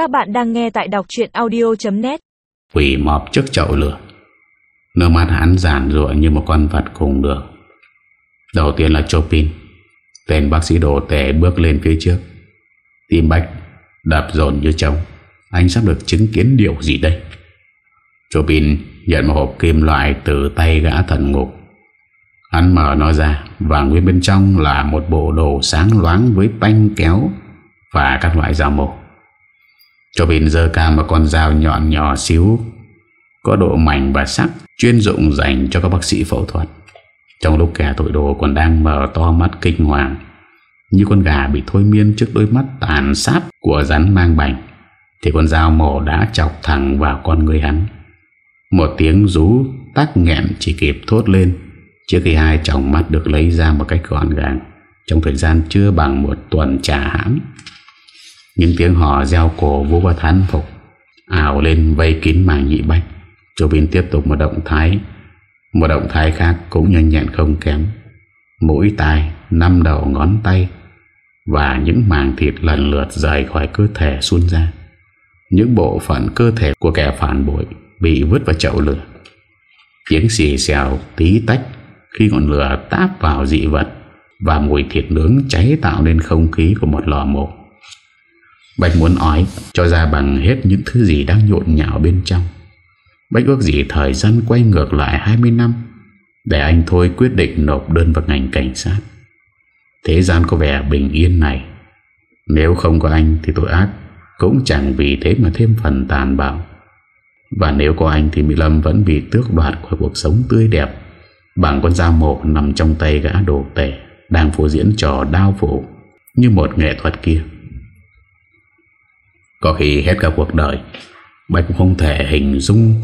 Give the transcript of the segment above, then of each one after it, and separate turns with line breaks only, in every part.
Các bạn đang nghe tại đọc chuyện audio.net
Quỷ mọp trước chậu lửa. Nước mắt hắn giản rụa như một con vật cùng đường. Đầu tiên là Chopin. Tên bác sĩ đồ tệ bước lên phía trước. Tim bách Đập dồn như trống. Anh sắp được chứng kiến điều gì đây? Chopin nhận một hộp kim loại Từ tay gã thần ngục. Hắn mở nó ra Và nguyên bên trong là một bộ đồ sáng loáng Với banh kéo Và các loại dao mổ cho Chopin dơ cao một con dao nhọn nhỏ xíu, Có độ mảnh và sắc, Chuyên dụng dành cho các bác sĩ phẫu thuật. Trong lúc kẻ tội đồ còn đang mở to mắt kinh hoàng, Như con gà bị thôi miên trước đôi mắt tàn sát của rắn mang bành Thì con dao mổ đã chọc thẳng vào con người hắn. Một tiếng rú tắc nghẹn chỉ kịp thốt lên, Trước khi hai chồng mắt được lấy ra một cách gọn gàng, Trong thời gian chưa bằng một tuần trả hãng những tiếng hò gieo cổ vũ và thán phục ảo lên vây kín màng nhị bách. Chủ biên tiếp tục một động thái Một động thái khác cũng nhanh nhẹn không kém. Mũi tai, năm đầu ngón tay Và những màng thịt lần lượt rời khỏi cơ thể xuân ra. Những bộ phận cơ thể của kẻ phản bội Bị vứt vào chậu lửa. Tiếng xì xèo tí tách Khi ngọn lửa táp vào dị vật Và mùi thịt nướng cháy tạo nên không khí của một lò mổ. Bạch muốn ói, cho ra bằng hết những thứ gì đang nhộn nhạo bên trong. Bách ước gì thời gian quay ngược lại 20 năm, Để anh thôi quyết định nộp đơn vào ngành cảnh sát. Thế gian có vẻ bình yên này. Nếu không có anh thì tội ác Cũng chẳng vì thế mà thêm phần tàn bạo. Và nếu có anh thì Mỹ Lâm vẫn bị tước đoạt của cuộc sống tươi đẹp Bằng con dao mổ nằm trong tay gã đồ tể Đang phổ diễn trò đao phủ Như một nghệ thuật kia. Có khi hết cả cuộc đời Bạch cũng không thể hình dung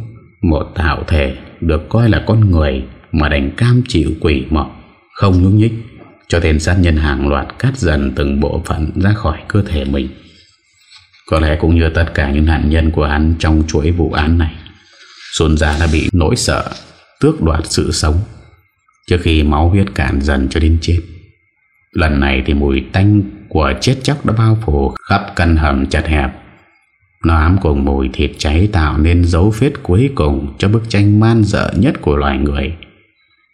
một tạo thể được coi là con người mà đành cam chịu quỷ mọc, không nhúc nhích, cho tên sát nhân hàng loạt cắt dần từng bộ phận ra khỏi cơ thể mình. Có lẽ cũng như tất cả những nạn nhân của hắn trong chuỗi vụ án này, Xuân Gia đã bị nỗi sợ, tước đoạt sự sống, trước khi máu huyết cạn dần cho đến chết. Lần này thì mùi tanh của chết chóc đã bao phủ khắp căn hầm chặt hẹp nó ám cùng mùi thịt cháy tạo nên dấu vết cuối cùng cho bức tranh man dợ nhất của loài người.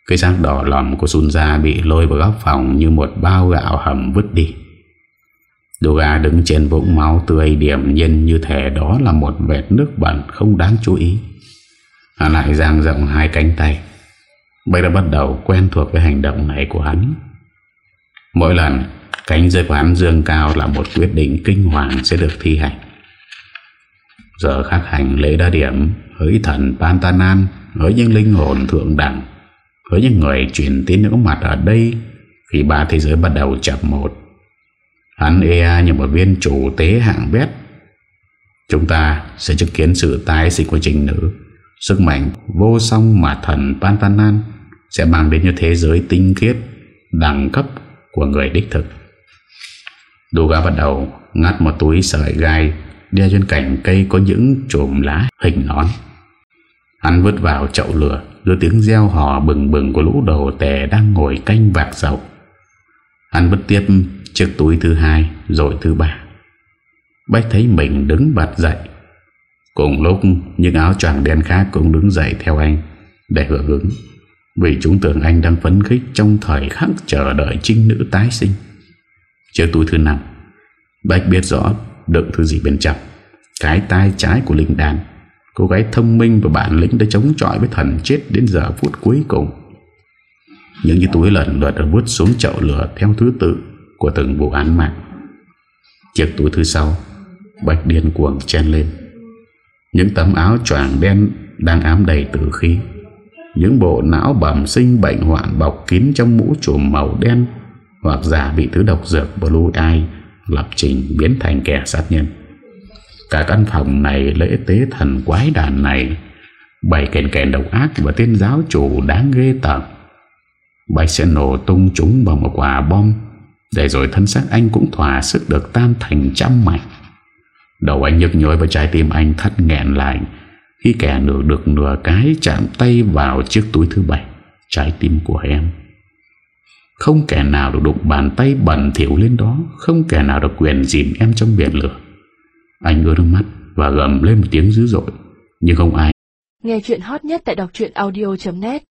Cái xác đỏ lòm của Sunza bị lôi vào góc phòng như một bao gạo hầm vứt đi. Duga đứng trên vũng máu tươi điểm nhân như thể đó là một vệt nước bẩn không đáng chú ý. Hắn lại giang rộng hai cánh tay. Bây đã bắt đầu quen thuộc với hành động này của hắn. Mỗi lần, cánh rơi của hắn dương cao là một quyết định kinh hoàng sẽ được thi hành. Giờ khắc hành lễ đa điểm Hỡi thần Pantanan, Hỡi những linh hồn thượng đẳng, Hỡi những người truyền tín ngưỡng mặt ở đây Khi ba thế giới bắt đầu chập một. Hắn Ea như một viên chủ tế hạng bét Chúng ta sẽ chứng kiến sự tái sinh của trình nữ. Sức mạnh vô song mà thần Pantanan Sẽ mang đến cho thế giới tinh khiết, Đẳng cấp của người đích thực. Duga bắt đầu ngắt một túi sợi gai Đeo trên cành cây có những chùm lá hình nón. Hắn vứt vào chậu lửa Rồi tiếng reo hò bừng bừng của lũ đầu tè đang ngồi canh vạc dầu Hắn vứt tiếp chiếc túi thứ hai, Rồi thứ ba. Bách thấy mình đứng bật dậy. Cùng lúc, những áo choàng đen khác cũng đứng dậy theo anh Để hưởng ứng, Vì chúng tưởng anh đang phấn khích Trong thời khắc chờ đợi trinh nữ tái sinh. Chiếc túi thứ năm, Bách biết rõ đựng thứ gì bên trong. Cái tai trái của linh đàn Cô gái thông minh và bản lĩnh đã chống chọi với thần chết đến giờ phút cuối cùng. Những cái túi lần lượt được vút xuống chậu lửa theo thứ tự của từng vụ án mạng. Chiếc túi thứ sau Bạch điên cuồng chen lên. Những tấm áo choàng đen đang ám đầy tử khí. Những bộ não bẩm sinh bệnh hoạn bọc kín trong mũ trùm màu đen Hoặc giả bị thứ độc dược Blue Eye lập trình biến thành kẻ sát nhân. Cả căn phòng này lễ tế thần quái đàn này bày kèn kèn độc ác và tên giáo chủ đáng ghê tởm. Bạch sẽ nổ tung chúng bằng một quả bom để rồi thân xác anh cũng thỏa sức được tan thành trăm mảnh. Đầu anh nhức nhối và trái tim anh thắt nghẹn lại khi kẻ nửa được nửa cái chạm tay vào chiếc túi thứ bảy, trái tim của em. Không kẻ nào được đụng bàn tay bẩn thiểu lên đó, Không kẻ nào được quyền dìm em trong biển lửa. Anh ưa nước mắt Và gầm lên một tiếng dữ dội, Nhưng không ai
Nghe chuyện hot nhất tại đọc audio.net